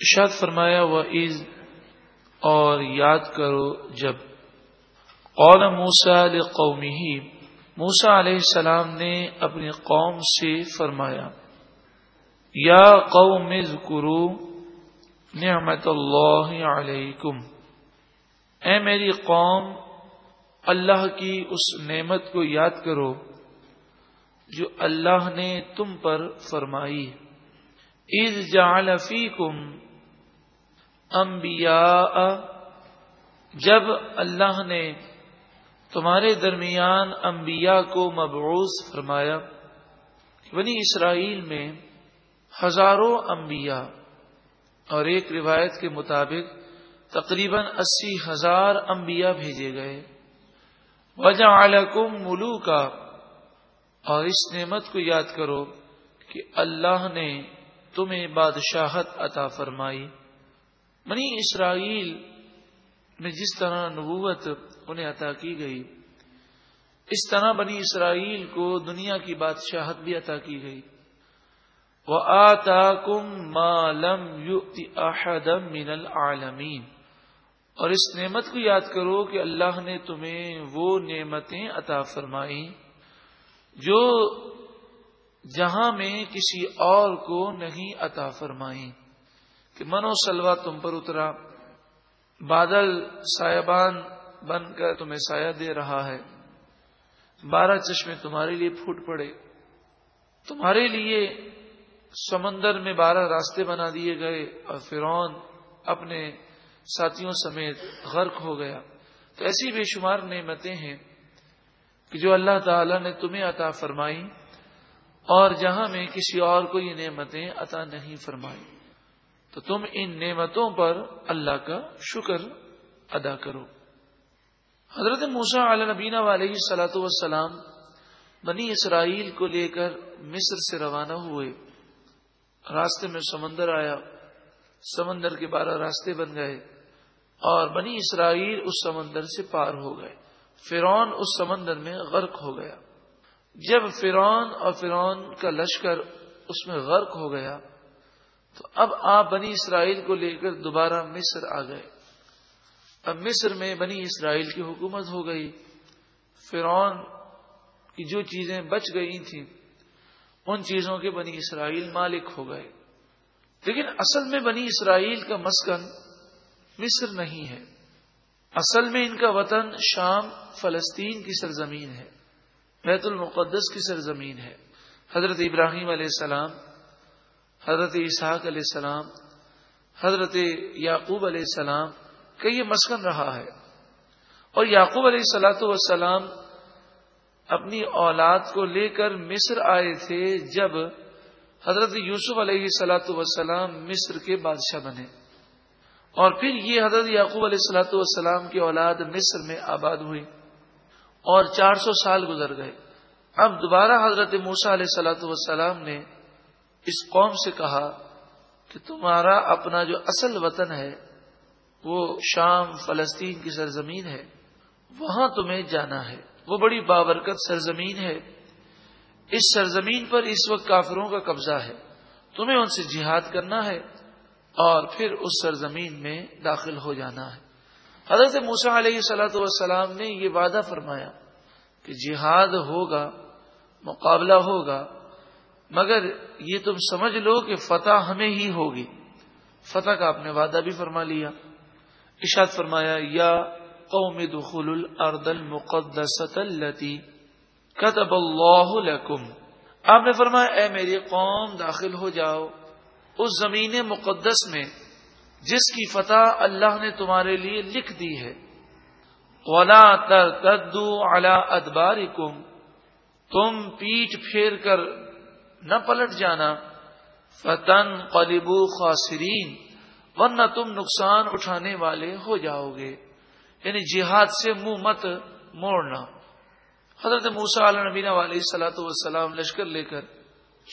اشاد فرمایا و عز اور یاد کرو جب۔ قول موسا قومی ہی موسا علیہ السلام نے اپنی قوم سے فرمایا، یا قوم ذکرو نعمت اللہ علیکم۔ اے میری قوم، اللہ کی اس نعمت کو یاد کرو جو اللہ نے تم پر فرمائی۔ عز جعل فیکم انبیاء جب اللہ نے تمہارے درمیان انبیاء کو مبعوث فرمایا، بنی اسرائیل میں ہزاروں انبیاء، اور ایک روایت کے مطابق تقریباً اسی ہزار انبیاء بھیجے گئے۔ وجہ علکم ملو کا اور اس نعمت کو یاد کرو کہ اللہ نے تمہیں بادشاہت عطا فرمائی۔ بنی اسرائیل میں جس طرح نبوت انہیں عطا کی گئی، اس طرح بنی اسرائیل کو دنیا کی بادشاہت بھی عطا کی گئی۔ وہ آتا کم مالم احدم من العالمین اور اس نعمت کو یاد کرو کہ اللہ نے تمہیں وہ نعمتیں عطا فرمائی جو جہاں میں کسی اور کو نہیں عطا فرمائی کہ منو سلوا تم پر اترا۔ بادل سایبان بن کر تمہیں سایہ دے رہا ہے۔ بارہ چشمے تمہارے لیے پھوٹ پڑے۔ تمہارے لیے سمندر میں بارہ راستے بنا دیے گئے اور فرون اپنے ساتھیوں سمیت غرق ہو گیا۔ تو ایسی بے شمار نعمتیں ہیں کہ جو اللہ تعالی نے تمہیں عطا فرمائی اور جہاں میں کسی اور کو یہ نعمتیں عطا نہیں فرمائی تو تم ان نعمتوں پر اللہ کا شکر ادا کرو۔ حضرت موسا علی نبینا علیہ سلاۃ وسلام بنی اسرائیل کو لے کر مصر سے روانہ ہوئے۔ راستے میں سمندر آیا۔ سمندر کے بارہ راستے بن گئے اور بنی اسرائیل اس سمندر سے پار ہو گئے۔ فرون اس سمندر میں غرق ہو گیا۔ جب فرون اور فرون کا لشکر اس میں غرق ہو گیا تو اب آپ بنی اسرائیل کو لے کر دوبارہ مصر آ گئے۔ اب مصر میں بنی اسرائیل کی حکومت ہو گئی۔ فرعون کی جو چیزیں بچ گئی تھیں، ان چیزوں کے بنی اسرائیل مالک ہو گئے۔ لیکن اصل میں بنی اسرائیل کا مسکن مصر نہیں ہے۔ اصل میں ان کا وطن شام فلسطین کی سرزمین ہے، بیت المقدس کی سرزمین ہے۔ حضرت ابراہیم علیہ السلام حضرت اسحاق علیہ السلام، حضرت یعقوب علیہ السلام کا یہ مسکن رہا ہے۔ اور یعقوب علیہ السلاۃ والسلام اپنی اولاد کو لے کر مصر آئے تھے جب حضرت یوسف علیہ سلاۃ وسلام مصر کے بادشاہ بنے۔ اور پھر یہ حضرت یعقوب علیہ السلاۃ والسلام کی اولاد مصر میں آباد ہوئی اور چار سو سال گزر گئے۔ اب دوبارہ حضرت موسا علیہ السلاۃ والسلام نے اس قوم سے کہا کہ تمہارا اپنا جو اصل وطن ہے، وہ شام فلسطین کی سرزمین ہے۔ وہاں تمہیں جانا ہے۔ وہ بڑی بابرکت سرزمین ہے۔ اس سرزمین پر اس وقت کافروں کا قبضہ ہے۔ تمہیں ان سے جہاد کرنا ہے اور پھر اس سرزمین میں داخل ہو جانا ہے۔ حضرت موسا علیہ صلاحت والسلام نے یہ وعدہ فرمایا کہ جہاد ہوگا، مقابلہ ہوگا مگر یہ تم سمجھ لو کہ فتح ہمیں ہی ہوگی۔ فتح کا آپ نے وعدہ بھی فرما لیا۔ اشاد فرمایا، یا قوم دخول الارض المقدسۃ التي كتب اللہ لكم آپ نے فرمایا، اے میری قوم، داخل ہو جاؤ۔ اس زمین مقدس میں، جس کی فتح اللہ نے تمہارے لیے لکھ دی ہے۔ ولا تر تدو الا ادبار تم پیٹ پھیر کر نہ پلٹ جانا۔ فتن قلبو خاصرین ورنہ تم نقصان اٹھانے والے ہو جاؤ گے۔ یعنی جہاد سے منہ مت موڑنا۔ حضرت موسا علیہ نبینا علیہ سلاۃ والسلام لشکر لے کر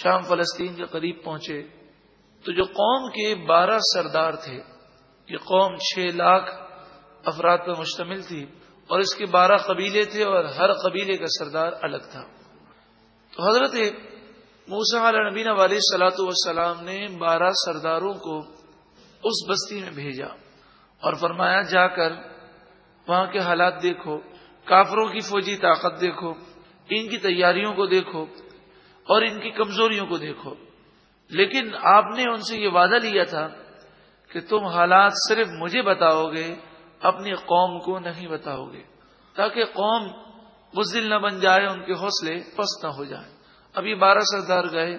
شام فلسطین کے قریب پہنچے۔ تو جو قوم کے بارہ سردار تھے، یہ قوم چھ لاکھ افراد پر مشتمل تھی اور اس کے بارہ قبیلے تھے اور ہر قبیلے کا سردار الگ تھا۔ تو حضرت موسا علیہ نبینا والی سلاۃ والسلام نے بارہ سرداروں کو اس بستی میں بھیجا اور فرمایا، جا کر وہاں کے حالات دیکھو، کافروں کی فوجی طاقت دیکھو، ان کی تیاریوں کو دیکھو اور ان کی کمزوریوں کو دیکھو۔ لیکن آپ نے ان سے یہ وعدہ لیا تھا کہ تم حالات صرف مجھے بتاؤ گے، اپنی قوم کو نہیں بتاؤ گے، تاکہ قوم بزدل نہ بن جائے، ان کے حوصلے پست نہ ہو جائے اب یہ بارہ سردار گئے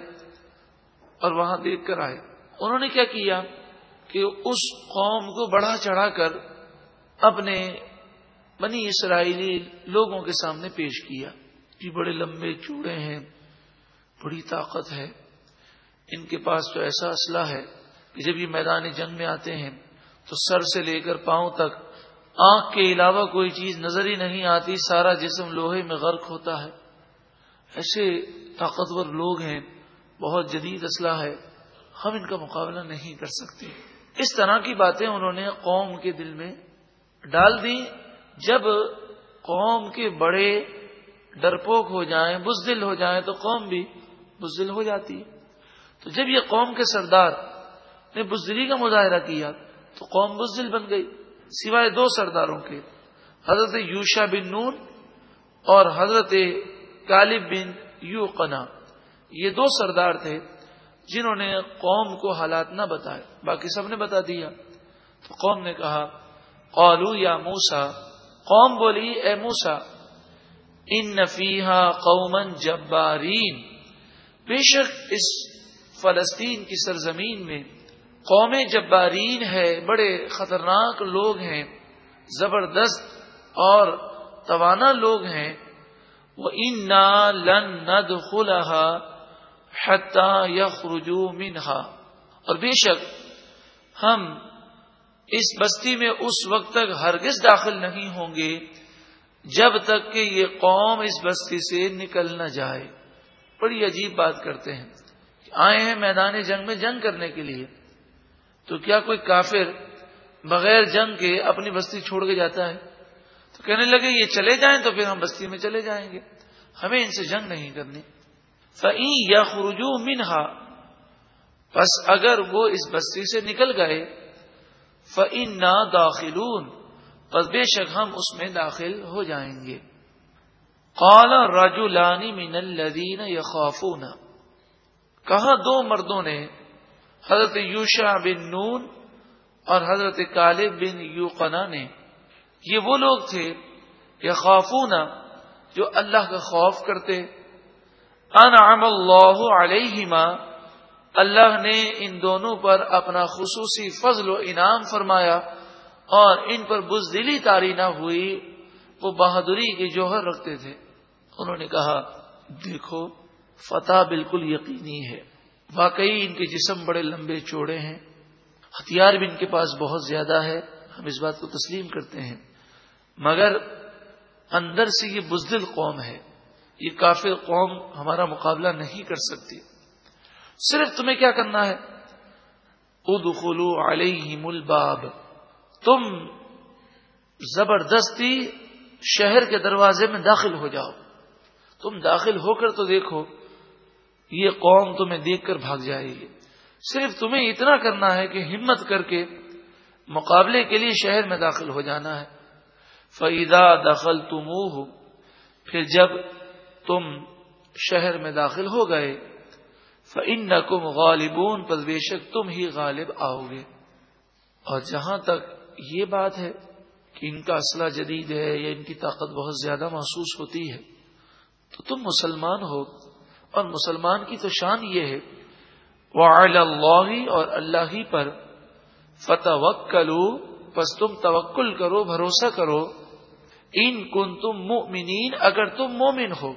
اور وہاں دیکھ کر آئے۔ انہوں نے کیا کیا کہ اس قوم کو بڑھا چڑھا کر اپنے بنی اسرائیلی لوگوں کے سامنے پیش کیا۔ کہ بڑے لمبے چوڑے ہیں، بڑی طاقت ہے۔ ان کے پاس تو ایسا اسلحہ ہے کہ جب یہ میدان جنگ میں آتے ہیں تو سر سے لے کر پاؤں تک آنکھ کے علاوہ کوئی چیز نظر ہی نہیں آتی، سارا جسم لوہے میں غرق ہوتا ہے۔ ایسے طاقتور لوگ ہیں، بہت جدید اسلحہ ہے، ہم ان کا مقابلہ نہیں کر سکتے۔ اس طرح کی باتیں انہوں نے قوم کے دل میں ڈال دی جب قوم کے بڑے ڈرپوک ہو جائیں، بزدل ہو جائیں، تو قوم بھی بزدل ہو جاتی۔ ہے تو جب یہ قوم کے سردار نے بزدلی کا مظاہرہ کیا، تو قوم بزدل بن گئی۔ سوائے دو سرداروں کے، حضرت یوشا بن نون اور حضرت غالب بن یو قنا یہ دو سردار تھے جنہوں نے قوم کو حالات نہ بتائے، باقی سب نے بتا دیا۔ تو قوم نے کہا، قالو یا موسا قوم بولی، اے موسا ان نفیحا قومن جبارین۔ بے شک اس فلسطین کی سرزمین میں قوم جبارین ہے بڑے خطرناک لوگ ہیں، زبردست اور توانا لوگ ہیں۔ وہ ان لن ند خلحا یخرجو منہا اور بے شک ہم اس بستی میں اس وقت تک ہرگز داخل نہیں ہوں گے جب تک کہ یہ قوم اس بستی سے نکل نہ جائے۔ بڑی عجیب بات کرتے ہیں آئے ہیں میدان جنگ میں جنگ کرنے کے لیے۔ تو کیا کوئی کافر بغیر جنگ کے اپنی بستی چھوڑ کے جاتا ہے؟ تو کہنے لگے یہ چلے جائیں تو پھر ہم بستی میں چلے جائیں گے۔ ہمیں ان سے جنگ نہیں کرنی۔ فعی یا خرجو منہا بس اگر وہ اس بستی سے نکل گئے فعین نہ داخلون۔ بس بے شک ہم اس میں داخل ہو جائیں گے۔ کالا راجو لانی من الدین یا کہا دو مردوں نے، حضرت یوشا بن نون اور حضرت کالب بن یو نے یہ وہ لوگ تھے یا خوفون جو اللہ کا خوف کرتے۔ انعم اللہ علیہما، اللہ نے ان دونوں پر اپنا خصوصی فضل و انعام فرمایا اور ان پر بزدلی تاری نہ ہوئی، وہ بہادری کے جوہر رکھتے تھے۔ انہوں نے کہا، دیکھو، فتح بالکل یقینی ہے۔ واقعی ان کے جسم بڑے لمبے چوڑے ہیں۔ ہتھیار بھی ان کے پاس بہت زیادہ ہے۔ ہم اس بات کو تسلیم کرتے ہیں۔ مگر اندر سے یہ بزدل قوم ہے، یہ کافر قوم ہمارا مقابلہ نہیں کر سکتی۔ صرف تمہیں کیا کرنا ہے؟ ادخلو علیہم الباب۔ تم زبردستی شہر کے دروازے میں داخل ہو جاؤ۔ تم داخل ہو کر تو دیکھو، یہ قوم تمہیں دیکھ کر بھاگ جائے گی۔ صرف تمہیں اتنا کرنا ہے کہ ہمت کر کے مقابلے کے لیے شہر میں داخل ہو جانا ہے۔ فعیدہ دخل تم پھر جب تم شہر میں داخل ہو گئے فن کم غالبون پر بے شک تم ہی غالب آؤ گے۔ اور جہاں تک یہ بات ہے کہ ان کا اسلحہ جدید ہے یا ان کی طاقت بہت زیادہ محسوس ہوتی ہے، تو تم مسلمان ہو۔ اور مسلمان کی تو شان یہ ہے وہ اللہ اور اللہ ہی پر فتح پس تم توکل کرو، بھروسہ کرو۔ ان کن تم مومنین اگر تم مومن ہو،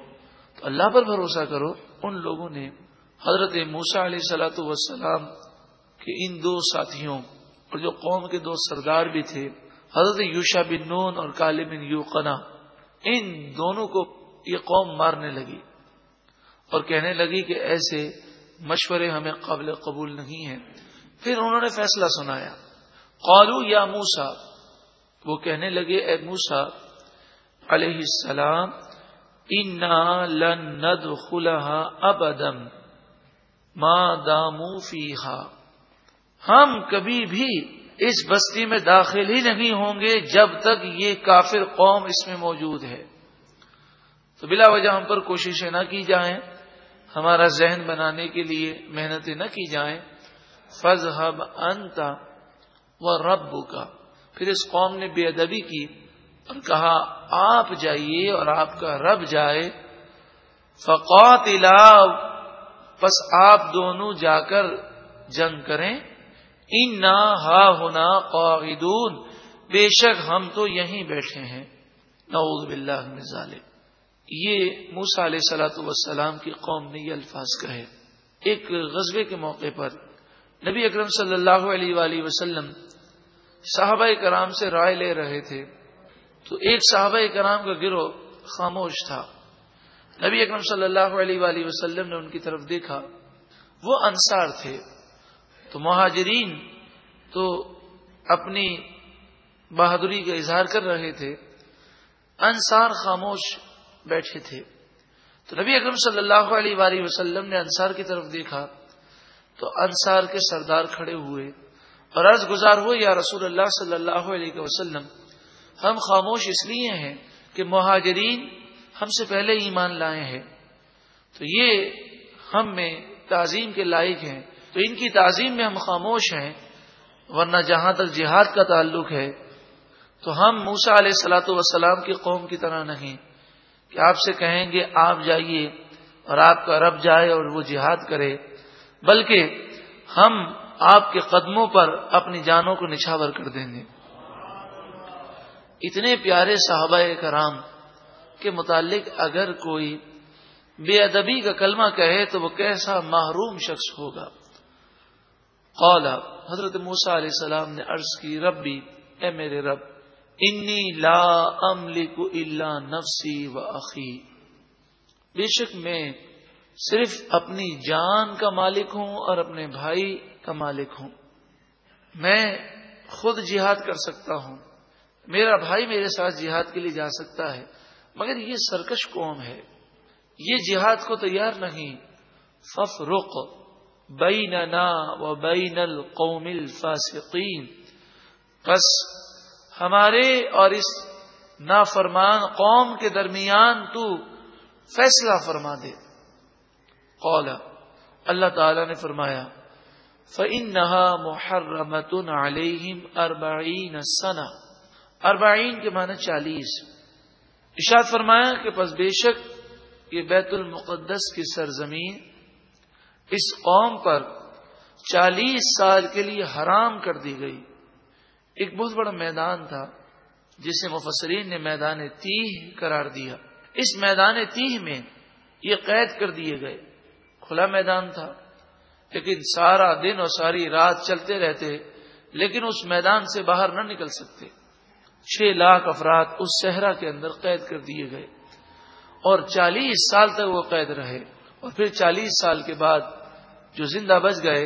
تو اللہ پر بھروسہ کرو۔ ان لوگوں نے حضرت موسا علیہ سلاۃ وسلام کے ان دو ساتھیوں اور جو قوم کے دو سردار بھی تھے، حضرت یوشا بن نون اور کال بن یو ان دونوں کو یہ قوم مارنے لگی اور کہنے لگی کہ ایسے مشورے ہمیں قابل قبول نہیں ہیں۔ پھر انہوں نے فیصلہ سنایا۔ قالو یا موسا وہ کہنے لگے، اے موسا علیہ السلام، انا لن ندخلها ابدا ما دامو فیہا ہم کبھی بھی اس بستی میں داخل ہی نہیں ہوں گے جب تک یہ کافر قوم اس میں موجود ہے۔ تو بلا وجہ ہم پر کوششیں نہ کی جائیں، ہمارا ذہن بنانے کے لیے محنتیں نہ کی جائیں۔ فض ہب انتا و رب کا پھر اس قوم نے بے ادبی کی۔ اور کہا، آپ جائیے اور آپ کا رب جائے۔ فقوت بس آپ دونوں جا کر جنگ کریں۔ ان نہ ہا ہونا قاعدون۔ بے شک ہم تو یہیں بیٹھے ہیں۔ نعوذ باللہ من ظالم یہ موسا علیہ سلاۃ وسلام کی قوم نے یہ الفاظ کہے۔ ایک غزبے کے موقع پر نبی اکرم صلی اللہ علیہ وآلہ وسلم صحابہ کرام سے رائے لے رہے تھے۔ تو ایک صحابہ کرام کا گروہ خاموش تھا۔ نبی اکرم صلی اللہ علیہ وآلہ وسلم نے ان کی طرف دیکھا۔ وہ انصار تھے۔ تو مہاجرین تو اپنی بہادری کا اظہار کر رہے تھے۔ انصار خاموش بیٹھے تھے۔ تو نبی اکرم صلی اللہ علیہ وآلہ وسلم نے انصار کی طرف دیکھا۔ تو انصار کے سردار کھڑے ہوئے۔ اور عرض گزار ہوئے یا رسول اللہ صلی اللہ علیہ وسلم ہم خاموش اس لیے ہیں کہ مہاجرین ہم سے پہلے ایمان لائے ہیں۔ تو یہ ہم میں تعظیم کے لائق ہیں۔ تو ان کی تعظیم میں ہم خاموش ہیں، ورنہ جہاں تک جہاد کا تعلق ہے، تو ہم موسا علیہ سلاۃ وسلام کی قوم کی طرح نہیں۔ کہ آپ سے کہیں گے، آپ جائیے اور آپ کا رب جائے اور وہ جہاد کرے، بلکہ ہم آپ کے قدموں پر اپنی جانوں کو نچھاور کر دیں گے۔ اتنے پیارے صحابہ کرام کے متعلق اگر کوئی بے ادبی کا کلمہ کہے تو وہ کیسا محروم شخص ہوگا؟ قال، حضرت موسا علیہ السلام نے عرض کی، ربی، اے میرے رب، انی لا املک الا نفسی و عقی بے شک میں صرف اپنی جان کا مالک ہوں اور اپنے بھائی کا مالک ہوں۔ میں خود جہاد کر سکتا ہوں۔ میرا بھائی میرے ساتھ جہاد کے لیے جا سکتا ہے، مگر یہ سرکش قوم ہے۔ یہ جہاد کو تیار نہیں۔ فف رخ و بین القوم الفاسقین۔ بس ہمارے اور اس نافرمان قوم کے درمیان تو فیصلہ فرما دے۔ قولا اللہ تعالی نے فرمایا فن نہا محرمت علیہم اربعین سنا اربعین کے معنی چالیس۔ اشاد فرمایا کہ پس بے شک یہ بیت المقدس کی سرزمین اس قوم پر چالیس سال کے لیے حرام کر دی گئی۔ ایک بہت بڑا میدان تھا جسے مفسرین نے میدان تیہ قرار دیا۔ اس میدان تیہ میں یہ قید کر دیے گئے۔ کھلا میدان تھا، لیکن سارا دن اور ساری رات چلتے رہتے، لیکن اس میدان سے باہر نہ نکل سکتے۔ چھ لاکھ افراد اس صحرا کے اندر قید کر دیے گئے اور چالیس سال تک وہ قید رہے اور پھر چالیس سال کے بعد جو زندہ بچ گئے،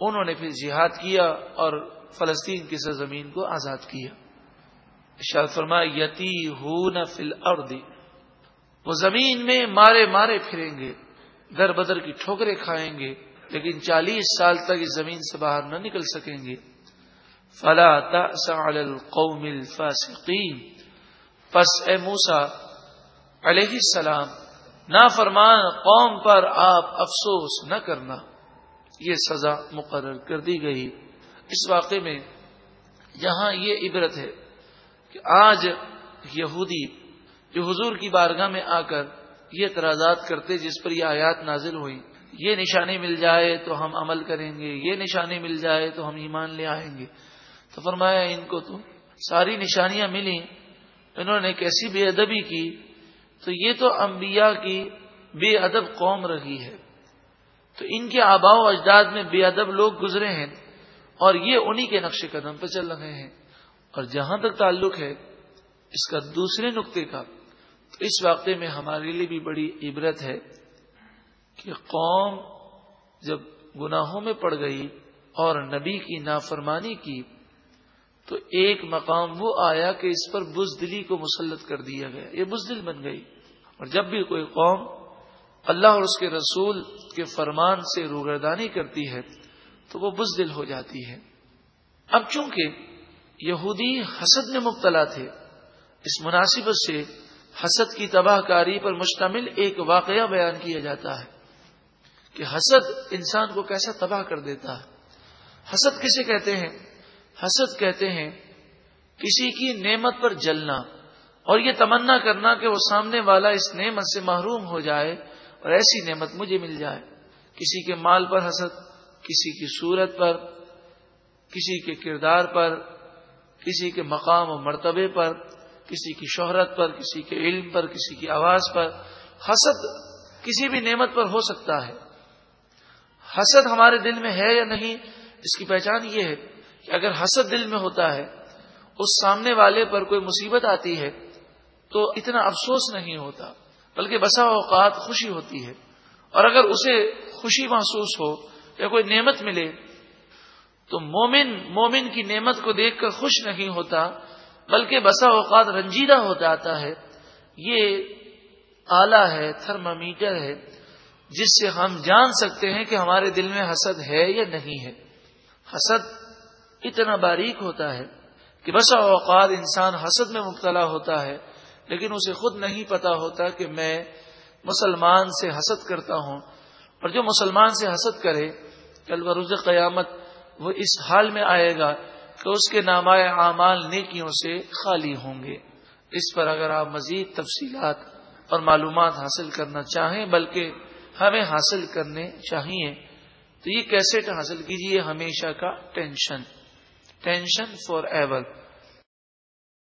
انہوں نے پھر جہاد کیا اور فلسطین کی سرزمین کو آزاد کیا۔ شاد فرما یتی ہو فل وہ زمین میں مارے مارے پھریں گے، در بدر کی ٹھوکرے کھائیں گے، لیکن چالیس سال تک اس زمین سے باہر نہ نکل سکیں گے۔ فلا القوم الفاسقین پس اے موسا علیہ السلام نہ فرمان قوم پر آپ افسوس نہ کرنا۔ یہ سزا مقرر کر دی گئی۔ اس واقعے میں جہاں یہ عبرت ہے کہ آج یہودی جو حضور کی بارگاہ میں آ کر یہ اعتراضات کرتے جس پر یہ آیات نازل ہوئی یہ نشانی مل جائے تو ہم عمل کریں گے، یہ نشانی مل جائے تو ہم ایمان لے آئیں گے۔ تو فرمایا، ان کو تو ساری نشانیاں ملی، انہوں نے کیسی بے ادبی کی، تو یہ تو انبیاء کی بے ادب قوم رہی ہے۔ تو ان کے آبا و اجداد میں بے ادب لوگ گزرے ہیں اور یہ انہی کے نقش قدم پہ چل رہے ہیں۔ اور جہاں تک تعلق ہے اس کا دوسرے نقطے کا، تو اس واقعے میں ہمارے لیے بھی بڑی عبرت ہے کہ قوم جب گناہوں میں پڑ گئی اور نبی کی نافرمانی کی تو ایک مقام وہ آیا کہ اس پر بزدلی کو مسلط کر دیا گیا۔ یہ بزدل بن گئی۔ اور جب بھی کوئی قوم اللہ اور اس کے رسول کے فرمان سے روگردانی کرتی ہے تو وہ بزدل ہو جاتی ہے۔ اب چونکہ یہودی حسد میں مبتلا تھے، اس مناسبت سے حسد کی تباہ کاری پر مشتمل ایک واقعہ بیان کیا جاتا ہے کہ حسد انسان کو کیسا تباہ کر دیتا ہے۔ حسد کسے کہتے ہیں؟ حسد کہتے ہیں، کسی کی نعمت پر جلنا اور یہ تمنا کرنا کہ وہ سامنے والا اس نعمت سے محروم ہو جائے اور ایسی نعمت مجھے مل جائے۔ کسی کے مال پر حسد، کسی کی صورت پر، کسی کے کردار پر، کسی کے مقام و مرتبے پر، کسی کی شہرت پر، کسی کے علم پر، کسی کی آواز پر۔ حسد کسی بھی نعمت پر ہو سکتا ہے۔ حسد ہمارے دل میں ہے یا نہیں، اس کی پہچان یہ ہے۔ کہ اگر حسد دل میں ہوتا ہے، اس سامنے والے پر کوئی مصیبت آتی ہے، تو اتنا افسوس نہیں ہوتا، بلکہ بسا اوقات خوشی ہوتی ہے۔ اور اگر اسے خوشی محسوس ہو یا کوئی نعمت ملے، تو مومن مومن کی نعمت کو دیکھ کر خوش نہیں ہوتا، بلکہ بسا اوقات رنجیدہ ہو جاتا ہے۔ یہ آلہ ہے، تھرمامیٹر ہے، جس سے ہم جان سکتے ہیں کہ ہمارے دل میں حسد ہے یا نہیں ہے۔ حسد اتنا باریک ہوتا ہے کہ بسا اوقات انسان حسد میں مبتلا ہوتا ہے، لیکن اسے خود نہیں پتا ہوتا کہ میں مسلمان سے حسد کرتا ہوں۔ اور جو مسلمان سے حسد کرے، کل بروز قیامت وہ اس حال میں آئے گا کہ اس کے نامائے اعمال نیکیوں سے خالی ہوں گے۔ اس پر اگر آپ مزید تفصیلات اور معلومات حاصل کرنا چاہیں، بلکہ ہمیں حاصل کرنے چاہیے، تو یہ کیسٹ حاصل کیجیے ہمیشہ کا ٹینشن۔ Tension for ever